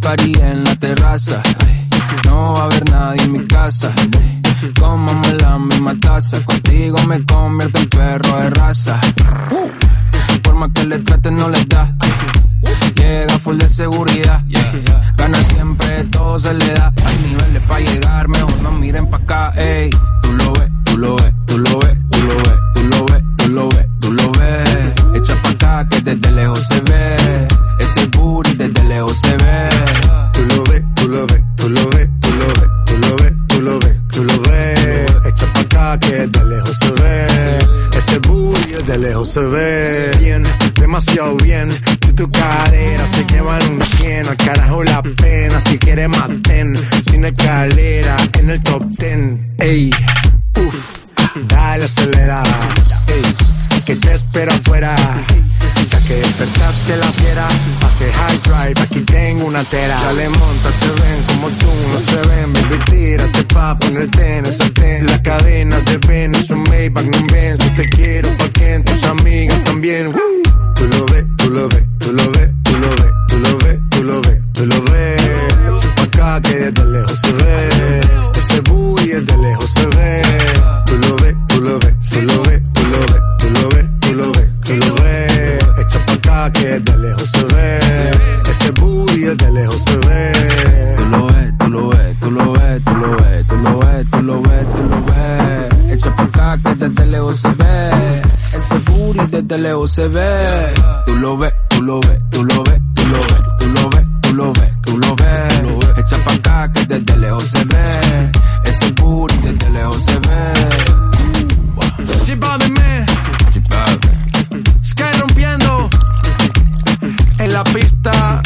party en la terraza. No va a haber nadie en mi casa. Comamos la misma taza. Contigo me convierto en perro de raza. Forma que le traten no les da. Llega full de seguridad. Gana siempre, todo se le da. Hay niveles para llegar, mejor no miren pa' acá. Ey, tú lo ves, tú lo ves, tú lo ves, tú lo ves, tú lo ves, tú lo ves, tú lo ves. Echa pa' acá que desde lejos se ve. Desde lejos se ve. Bien, demasiado bien. Si tu cadera se lleva en un 100, al carajo la pena. Si quieres maten, sin escalera, en el top 10. Ey, uff, dale acelera. Ey, que te espero afuera. Ya que despertaste la fiera, hace high drive, aquí tengo una tera. Dale, monta, te ven como tú, no se ven, baby, tírate pa' ponerte en esa ten. La cadena de ven, es un Maybach, no ven, yo te quiero también. Tú lo ves, tú lo ves, tú lo ves, tú lo ves, tú lo ves, tú lo ves, tú lo ves. Echa pa' acá que desde lejos se ve, ese booty desde lejos se ve. Tú lo ves, tú lo ves, tú lo ves, tú lo ves, tú lo ves, tú lo ves, tú lo ves. Echa pa' acá que desde lejos se ve, ese booty desde lejos se ve. Tú lo ves, tú lo ves, tú lo ves, tú lo ves, tú lo ves, tú lo ves, tú lo ves. Echa pa' acá que desde lejos se ve. Desde lejos se ve. Tú lo ves, tú lo ves, tú lo ves, tú lo ves, tú lo ves, tú lo ves, tú lo ves. Echa pa' acá que desde lejos se ve. Ese booty desde lejos se ve. Chipame, Sky rompiendo en la pista.